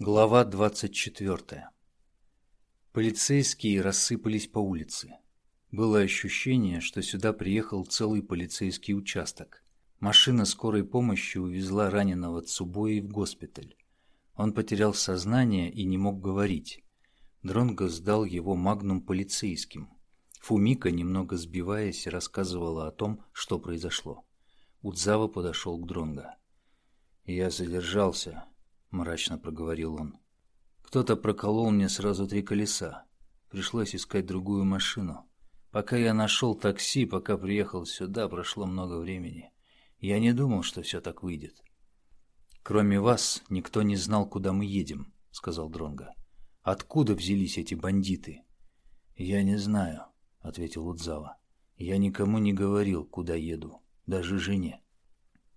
Глава 24. Полицейские рассыпались по улице. Было ощущение, что сюда приехал целый полицейский участок. Машина скорой помощи увезла раненого Цубои в госпиталь. Он потерял сознание и не мог говорить. Дронго сдал его магнум полицейским. Фумика, немного сбиваясь, рассказывала о том, что произошло. Удзава подошел к Дронго. «Я задержался», мрачно проговорил он. Кто-то проколол мне сразу три колеса. Пришлось искать другую машину. Пока я нашел такси, пока приехал сюда, прошло много времени. Я не думал, что все так выйдет. Кроме вас, никто не знал, куда мы едем, сказал Дронга. Откуда взялись эти бандиты? Я не знаю, ответил Удзава. Я никому не говорил, куда еду, даже жене.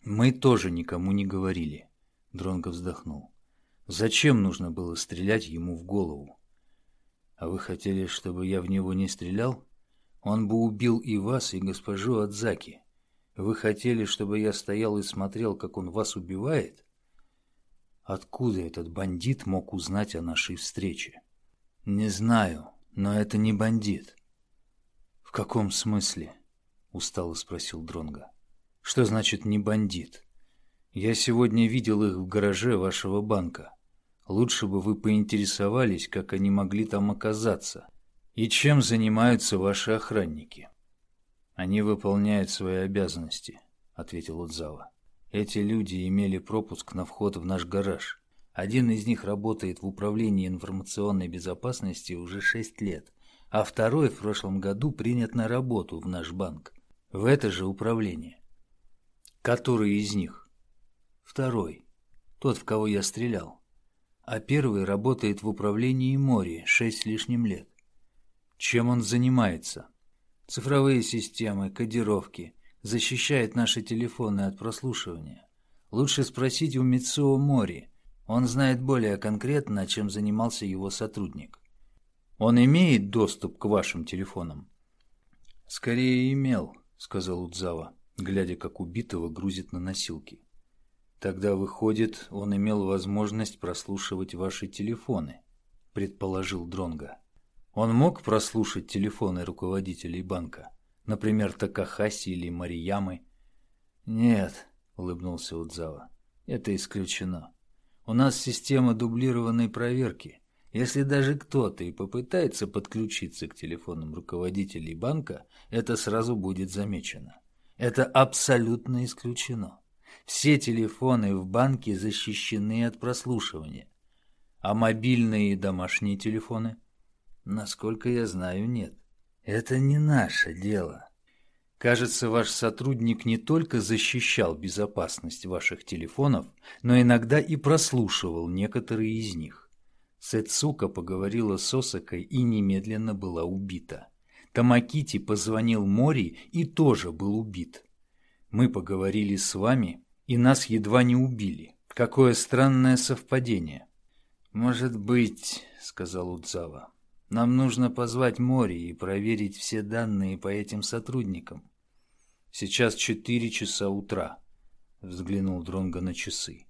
Мы тоже никому не говорили. Дронго вздохнул. Зачем нужно было стрелять ему в голову? А вы хотели, чтобы я в него не стрелял? Он бы убил и вас, и госпожу Адзаки. Вы хотели, чтобы я стоял и смотрел, как он вас убивает? Откуда этот бандит мог узнать о нашей встрече? Не знаю, но это не бандит. В каком смысле? устало спросил Дронга. Что значит не бандит? Я сегодня видел их в гараже вашего банка. Лучше бы вы поинтересовались, как они могли там оказаться. И чем занимаются ваши охранники? Они выполняют свои обязанности, ответил Удзава. Эти люди имели пропуск на вход в наш гараж. Один из них работает в управлении информационной безопасности уже шесть лет, а второй в прошлом году принят на работу в наш банк. В это же управление. Который из них? Второй. Тот, в кого я стрелял. А первый работает в управлении Мори шесть лишним лет. Чем он занимается? Цифровые системы, кодировки. Защищает наши телефоны от прослушивания. Лучше спросить у Митсуо Мори. Он знает более конкретно, чем занимался его сотрудник. Он имеет доступ к вашим телефонам? Скорее имел, сказал Удзава, глядя, как убитого грузит на носилки. Тогда, выходит, он имел возможность прослушивать ваши телефоны, предположил Дронга. Он мог прослушать телефоны руководителей банка, например, Такахаси или Мариямы? Нет, улыбнулся Удзава. Это исключено. У нас система дублированной проверки. Если даже кто-то и попытается подключиться к телефонам руководителей банка, это сразу будет замечено. Это абсолютно исключено. Все телефоны в банке защищены от прослушивания. А мобильные и домашние телефоны? Насколько я знаю, нет. Это не наше дело. Кажется, ваш сотрудник не только защищал безопасность ваших телефонов, но иногда и прослушивал некоторые из них. Сэцука поговорила с Осакой и немедленно была убита. Тамакити позвонил Мори и тоже был убит. Мы поговорили с вами, и нас едва не убили. Какое странное совпадение. Может быть, сказал Удзава. Нам нужно позвать Мори и проверить все данные по этим сотрудникам. Сейчас четыре часа утра, взглянул Дронго на часы.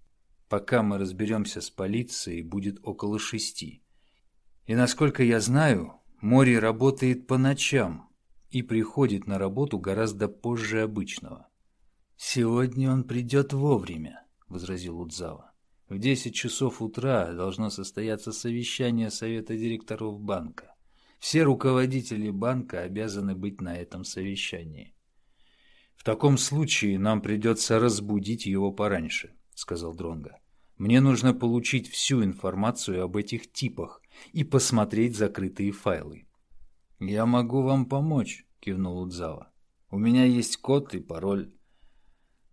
Пока мы разберемся с полицией, будет около шести. И насколько я знаю, Мори работает по ночам и приходит на работу гораздо позже обычного. «Сегодня он придет вовремя», — возразил Удзава. «В десять часов утра должно состояться совещание Совета директоров банка. Все руководители банка обязаны быть на этом совещании». «В таком случае нам придется разбудить его пораньше», — сказал Дронга. «Мне нужно получить всю информацию об этих типах и посмотреть закрытые файлы». «Я могу вам помочь», — кивнул Удзава. «У меня есть код и пароль».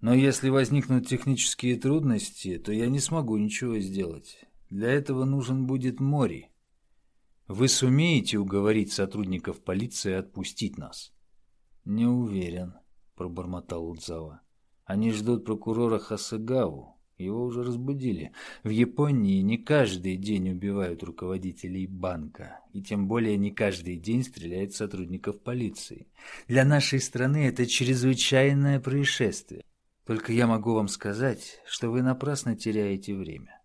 Но если возникнут технические трудности, то я не смогу ничего сделать. Для этого нужен будет Мори. Вы сумеете уговорить сотрудников полиции отпустить нас? Не уверен, пробормотал Удзава. Они ждут прокурора Хасагаву. Его уже разбудили. В Японии не каждый день убивают руководителей банка, и тем более не каждый день стреляют сотрудников полиции. Для нашей страны это чрезвычайное происшествие. Только я могу вам сказать, что вы напрасно теряете время.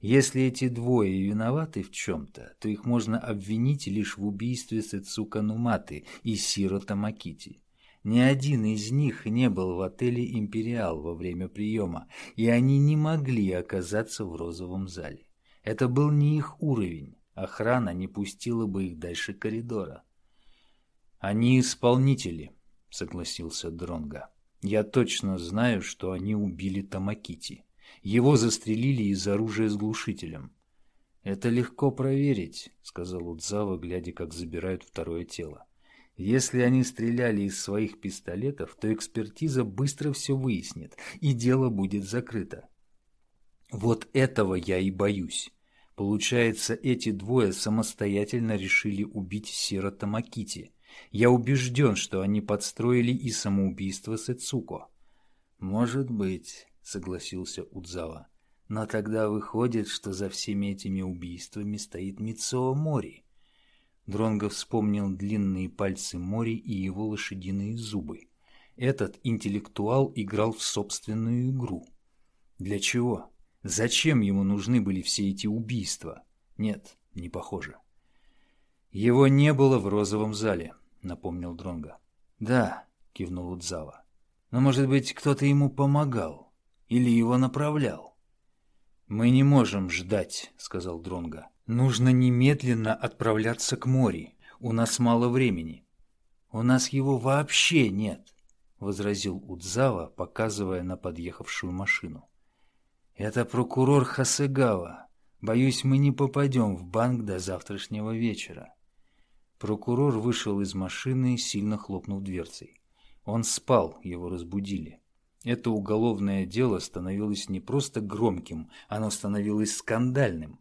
Если эти двое виноваты в чем-то, то их можно обвинить лишь в убийстве Сэцука Нуматы и Сиро Тамакити. Ни один из них не был в отеле «Империал» во время приема, и они не могли оказаться в розовом зале. Это был не их уровень, охрана не пустила бы их дальше коридора. «Они исполнители», — согласился Дронга. «Я точно знаю, что они убили Тамакити. Его застрелили из оружия с глушителем». «Это легко проверить», — сказал Удзава, глядя, как забирают второе тело. Если они стреляли из своих пистолетов, то экспертиза быстро все выяснит, и дело будет закрыто. Вот этого я и боюсь. Получается, эти двое самостоятельно решили убить Сирота Макити. Я убежден, что они подстроили и самоубийство Сэцуко. Может быть, согласился Удзава. Но тогда выходит, что за всеми этими убийствами стоит Мицуо Мори. Дронго вспомнил длинные пальцы Мори и его лошадиные зубы. Этот интеллектуал играл в собственную игру. Для чего? Зачем ему нужны были все эти убийства? Нет, не похоже. Его не было в розовом зале, напомнил Дронго. Да, кивнул Удзава. Но, может быть, кто-то ему помогал или его направлял? Мы не можем ждать, сказал Дронго. Нужно немедленно отправляться к морю. У нас мало времени. У нас его вообще нет, возразил Удзава, показывая на подъехавшую машину. Это прокурор Хасыгава. Боюсь, мы не попадем в банк до завтрашнего вечера. Прокурор вышел из машины, сильно хлопнув дверцей. Он спал, его разбудили. Это уголовное дело становилось не просто громким, оно становилось скандальным.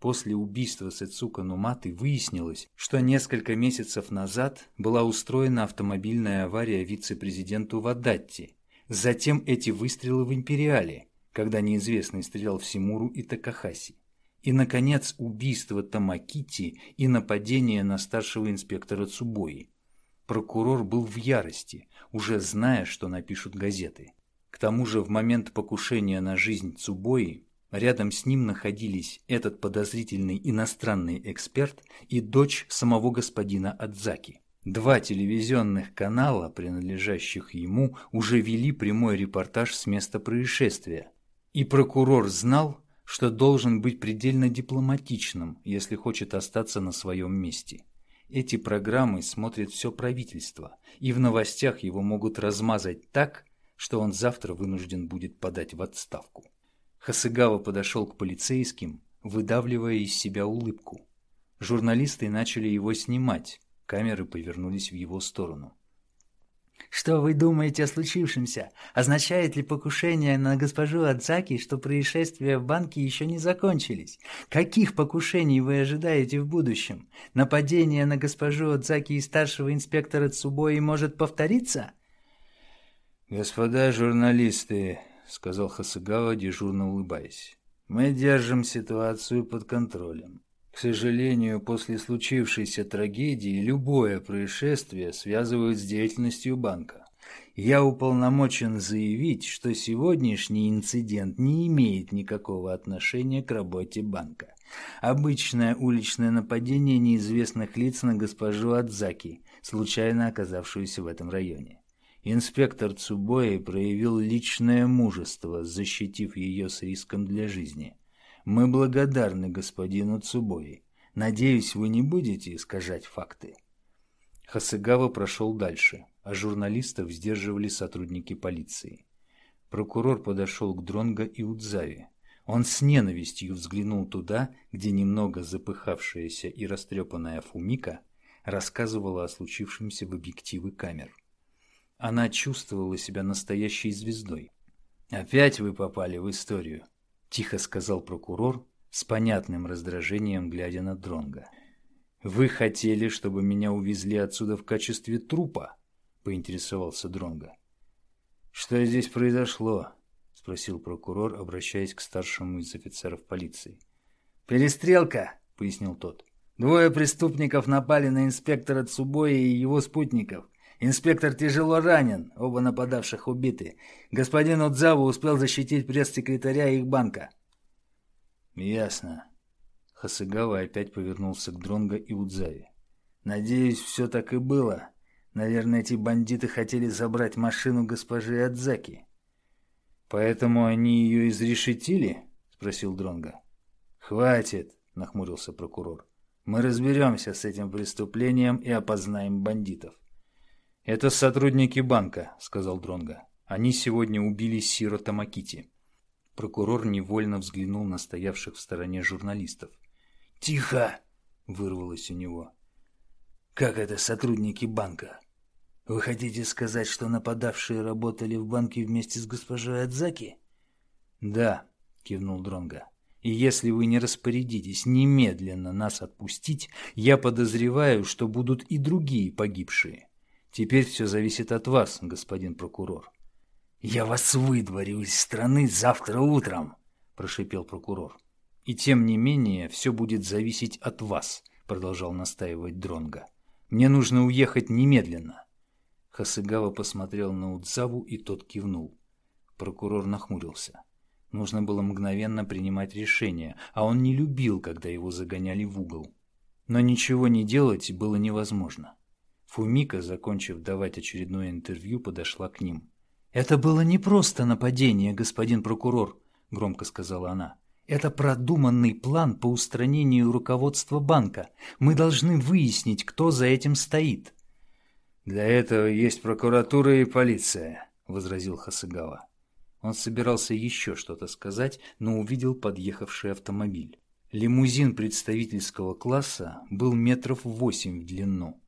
После убийства Сэцука Нуматы выяснилось, что несколько месяцев назад была устроена автомобильная авария вице-президенту Вадатти. Затем эти выстрелы в Империале, когда неизвестный стрелял в Симуру и Такахаси. И, наконец, убийство Тамакити и нападение на старшего инспектора Цубои. Прокурор был в ярости, уже зная, что напишут газеты. К тому же в момент покушения на жизнь Цубои Рядом с ним находились этот подозрительный иностранный эксперт и дочь самого господина Адзаки. Два телевизионных канала, принадлежащих ему, уже вели прямой репортаж с места происшествия. И прокурор знал, что должен быть предельно дипломатичным, если хочет остаться на своем месте. Эти программы смотрит все правительство, и в новостях его могут размазать так, что он завтра вынужден будет подать в отставку. Хасыгава подошел к полицейским, выдавливая из себя улыбку. Журналисты начали его снимать, камеры повернулись в его сторону. «Что вы думаете о случившемся? Означает ли покушение на госпожу Адзаки, что происшествия в банке еще не закончились? Каких покушений вы ожидаете в будущем? Нападение на госпожу Адзаки и старшего инспектора Цубои может повториться?» «Господа журналисты, — сказал Хасыгава, дежурно улыбаясь. «Мы держим ситуацию под контролем. К сожалению, после случившейся трагедии любое происшествие связывают с деятельностью банка. Я уполномочен заявить, что сегодняшний инцидент не имеет никакого отношения к работе банка. Обычное уличное нападение неизвестных лиц на госпожу Адзаки, случайно оказавшуюся в этом районе. Инспектор Цубои проявил личное мужество, защитив ее с риском для жизни. Мы благодарны господину Цубои. Надеюсь, вы не будете искажать факты. Хасыгава прошел дальше, а журналистов сдерживали сотрудники полиции. Прокурор подошел к Дронго и Удзаве. Он с ненавистью взглянул туда, где немного запыхавшаяся и растрепанная Фумика рассказывала о случившемся в объективы камер. Она чувствовала себя настоящей звездой. «Опять вы попали в историю», – тихо сказал прокурор, с понятным раздражением глядя на Дронга. «Вы хотели, чтобы меня увезли отсюда в качестве трупа?» – поинтересовался Дронга. «Что здесь произошло?» – спросил прокурор, обращаясь к старшему из офицеров полиции. «Перестрелка!» – пояснил тот. «Двое преступников напали на инспектора Цубоя и его спутников. Инспектор тяжело ранен, оба нападавших убиты. Господин Удзава успел защитить пресс-секретаря их банка. Ясно. Хасыгава опять повернулся к Дронго и Удзаве. Надеюсь, все так и было. Наверное, эти бандиты хотели забрать машину госпожи Адзаки. Поэтому они ее изрешетили? спросил Дронго. Хватит, нахмурился прокурор. Мы разберемся с этим преступлением и опознаем бандитов. Это сотрудники банка, сказал Дронго. Они сегодня убили Сиро Тамакити. Прокурор невольно взглянул на стоявших в стороне журналистов. «Тихо!» — вырвалось у него. «Как это сотрудники банка? Вы хотите сказать, что нападавшие работали в банке вместе с госпожой Адзаки? Да, кивнул Дронга. И если вы не распорядитесь немедленно нас отпустить, я подозреваю, что будут и другие погибшие. Теперь все зависит от вас, господин прокурор. Я вас выдворю из страны завтра утром, прошипел прокурор. И тем не менее, все будет зависеть от вас, продолжал настаивать Дронга. Мне нужно уехать немедленно. Хасыгава посмотрел на Удзаву, и тот кивнул. Прокурор нахмурился. Нужно было мгновенно принимать решение, а он не любил, когда его загоняли в угол. Но ничего не делать было невозможно. Фумика, закончив давать очередное интервью, подошла к ним. «Это было не просто нападение, господин прокурор», — громко сказала она. «Это продуманный план по устранению руководства банка. Мы должны выяснить, кто за этим стоит». «Для этого есть прокуратура и полиция», — возразил Хасыгава. Он собирался еще что-то сказать, но увидел подъехавший автомобиль. Лимузин представительского класса был метров восемь в длину.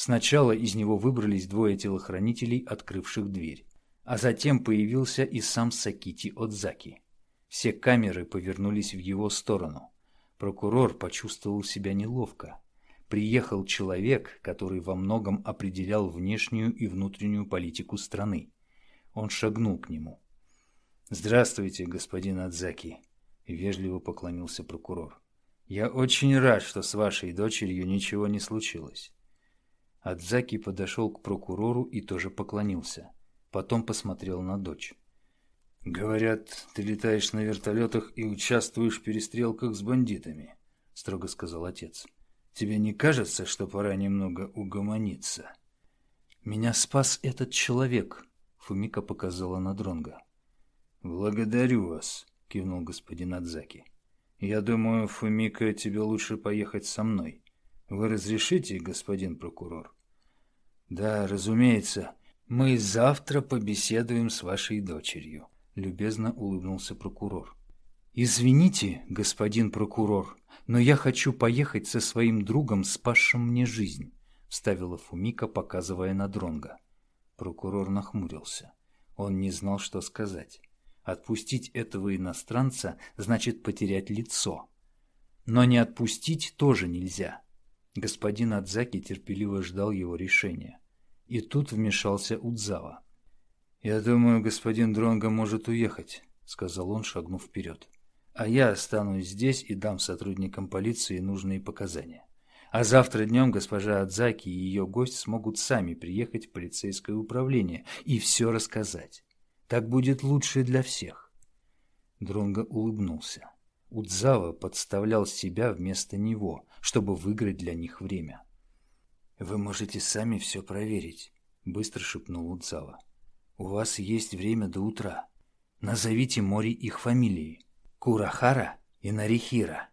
Сначала из него выбрались двое телохранителей, открывших дверь. А затем появился и сам Сакити Отзаки. Все камеры повернулись в его сторону. Прокурор почувствовал себя неловко приехал человек, который во многом определял внешнюю и внутреннюю политику страны. Он шагнул к нему. «Здравствуйте, господин Адзаки», — вежливо поклонился прокурор. «Я очень рад, что с вашей дочерью ничего не случилось». Адзаки подошел к прокурору и тоже поклонился. Потом посмотрел на дочь. «Говорят, ты летаешь на вертолетах и участвуешь в перестрелках с бандитами», — строго сказал отец. Тебе не кажется, что пора немного угомониться? Меня спас этот человек, Фумика показала на Дронга. Благодарю вас, кивнул господин Адзаки. Я думаю, Фумика, тебе лучше поехать со мной. Вы разрешите, господин прокурор? Да, разумеется. Мы завтра побеседуем с вашей дочерью, любезно улыбнулся прокурор. Извините, господин прокурор, но я хочу поехать со своим другом, спасшим мне жизнь, вставила Фумика, показывая на Дронга. Прокурор нахмурился. Он не знал, что сказать. Отпустить этого иностранца значит потерять лицо. Но не отпустить тоже нельзя. Господин Адзаки терпеливо ждал его решения. И тут вмешался Удзава. «Я думаю, господин Дронго может уехать», — сказал он, шагнув вперед а я останусь здесь и дам сотрудникам полиции нужные показания. А завтра днем госпожа Адзаки и ее гость смогут сами приехать в полицейское управление и все рассказать. Так будет лучше для всех. Дронго улыбнулся. Удзава подставлял себя вместо него, чтобы выиграть для них время. «Вы можете сами все проверить», — быстро шепнул Удзава. «У вас есть время до утра. Назовите Мори их фамилии. Курахара и Нарихира.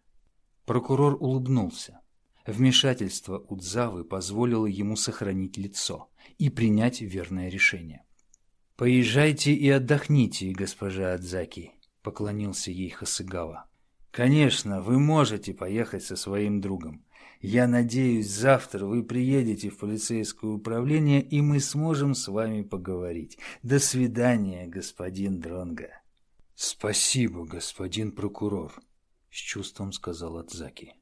Прокурор улыбнулся. Вмешательство Удзавы позволило ему сохранить лицо и принять верное решение. «Поезжайте и отдохните, госпожа Адзаки», — поклонился ей Хасыгава. «Конечно, вы можете поехать со своим другом. Я надеюсь, завтра вы приедете в полицейское управление, и мы сможем с вами поговорить. До свидания, господин Дронга. «Спасибо, господин прокурор», — с чувством сказал Адзаки.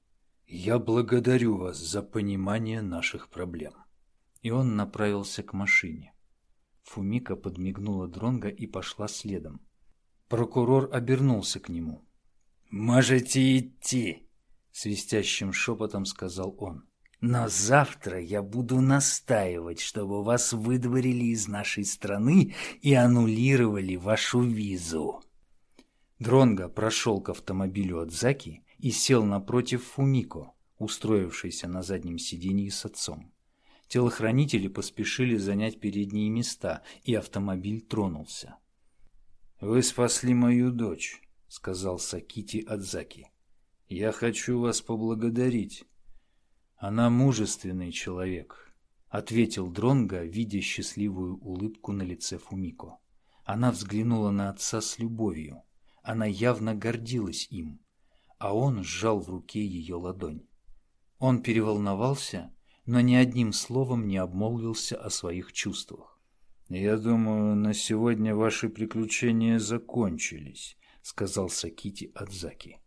«Я благодарю вас за понимание наших проблем». И он направился к машине. Фумика подмигнула Дронга и пошла следом. Прокурор обернулся к нему. «Можете идти», — свистящим шепотом сказал он. «Но завтра я буду настаивать, чтобы вас выдворили из нашей страны и аннулировали вашу визу». Дронго прошел к автомобилю от Заки и сел напротив Фумико, устроившейся на заднем сиденье с отцом. Телохранители поспешили занять передние места, и автомобиль тронулся. «Вы спасли мою дочь», — сказал Сакити Адзаки. «Я хочу вас поблагодарить. Она мужественный человек», — ответил Дронга, видя счастливую улыбку на лице Фумико. Она взглянула на отца с любовью. Она явно гордилась им, а он сжал в руке ее ладонь. Он переволновался, но ни одним словом не обмолвился о своих чувствах. «Я думаю, на сегодня ваши приключения закончились», — сказал Сакити Адзаки.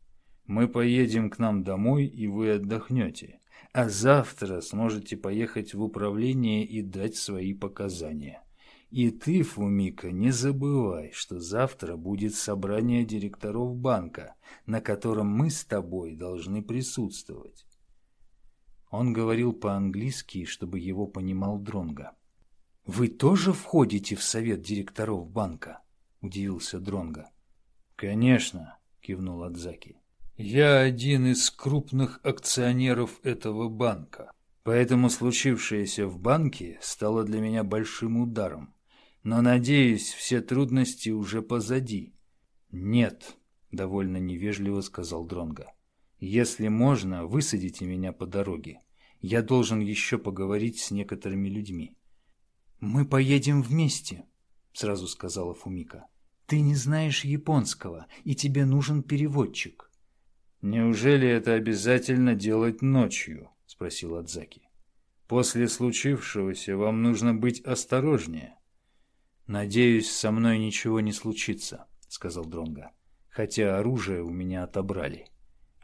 «Мы поедем к нам домой, и вы отдохнете, а завтра сможете поехать в управление и дать свои показания. И ты, Фумика, не забывай, что завтра будет собрание директоров банка, на котором мы с тобой должны присутствовать. Он говорил по-английски, чтобы его понимал Дронга. «Вы тоже входите в совет директоров банка?» – удивился Дронга. «Конечно», – кивнул Адзаки. «Я один из крупных акционеров этого банка, поэтому случившееся в банке стало для меня большим ударом. Но, надеюсь, все трудности уже позади». «Нет», – довольно невежливо сказал Дронга. Если можно, высадите меня по дороге. Я должен еще поговорить с некоторыми людьми. Мы поедем вместе, сразу сказала Фумика. Ты не знаешь японского, и тебе нужен переводчик. Неужели это обязательно делать ночью? спросил Адзаки. После случившегося вам нужно быть осторожнее. Надеюсь, со мной ничего не случится, сказал Дронга. Хотя оружие у меня отобрали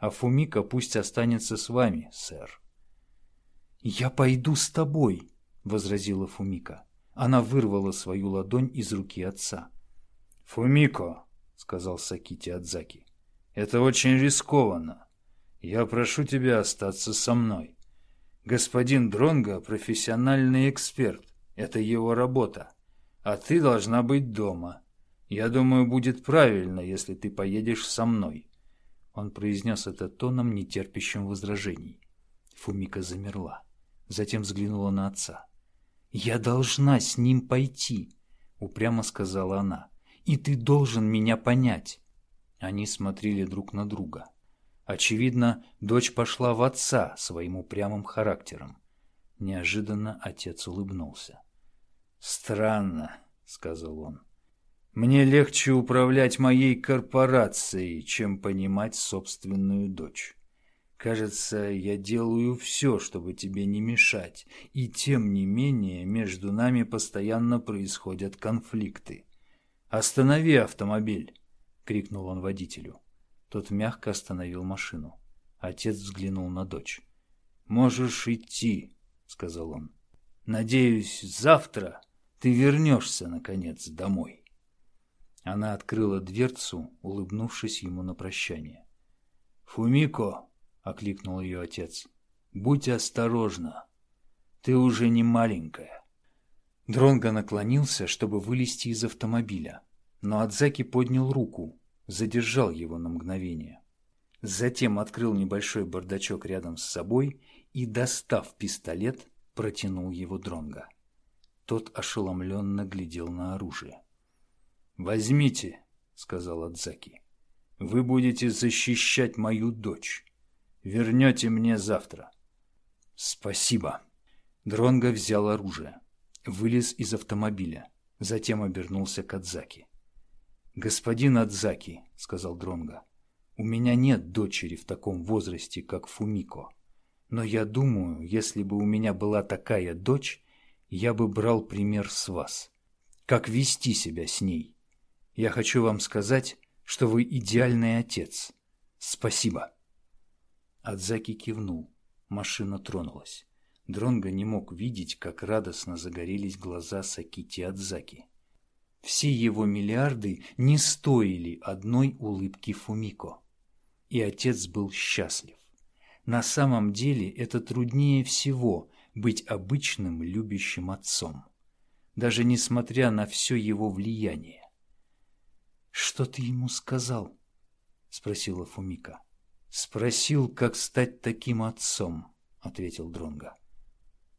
а Фумика пусть останется с вами, сэр. «Я пойду с тобой», — возразила Фумика. Она вырвала свою ладонь из руки отца. «Фумико», — сказал Сакити Адзаки, — «это очень рискованно. Я прошу тебя остаться со мной. Господин Дронго — профессиональный эксперт. Это его работа. А ты должна быть дома. Я думаю, будет правильно, если ты поедешь со мной. Он произнес это тоном, нетерпящим возражений. Фумика замерла. Затем взглянула на отца. «Я должна с ним пойти», — упрямо сказала она. «И ты должен меня понять». Они смотрели друг на друга. Очевидно, дочь пошла в отца своим упрямым характером. Неожиданно отец улыбнулся. «Странно», — сказал он. Мне легче управлять моей корпорацией, чем понимать собственную дочь. Кажется, я делаю все, чтобы тебе не мешать, и тем не менее между нами постоянно происходят конфликты. «Останови автомобиль!» — крикнул он водителю. Тот мягко остановил машину. Отец взглянул на дочь. «Можешь идти», — сказал он. «Надеюсь, завтра ты вернешься, наконец, домой». Она открыла дверцу, улыбнувшись ему на прощание. «Фумико!» — окликнул ее отец. «Будь осторожна. Ты уже не маленькая». Дронго наклонился, чтобы вылезти из автомобиля, но Адзаки поднял руку, задержал его на мгновение. Затем открыл небольшой бардачок рядом с собой и, достав пистолет, протянул его Дронго. Тот ошеломленно глядел на оружие. «Возьмите», — сказал Адзаки. «Вы будете защищать мою дочь. Вернете мне завтра». «Спасибо». Дронго взял оружие, вылез из автомобиля, затем обернулся к Адзаки. «Господин Адзаки», — сказал Дронго, — «у меня нет дочери в таком возрасте, как Фумико. Но я думаю, если бы у меня была такая дочь, я бы брал пример с вас. Как вести себя с ней?» Я хочу вам сказать, что вы идеальный отец. Спасибо. Адзаки кивнул. Машина тронулась. Дронго не мог видеть, как радостно загорелись глаза Сакити Адзаки. Все его миллиарды не стоили одной улыбки Фумико. И отец был счастлив. На самом деле это труднее всего быть обычным любящим отцом. Даже несмотря на все его влияние. Что ты ему сказал? спросила Фумика. Спросил, как стать таким отцом, ответил Дронга.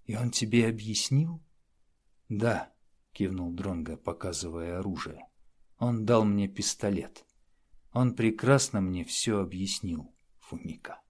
И он тебе объяснил? Да, кивнул Дронга, показывая оружие. Он дал мне пистолет. Он прекрасно мне все объяснил, Фумика.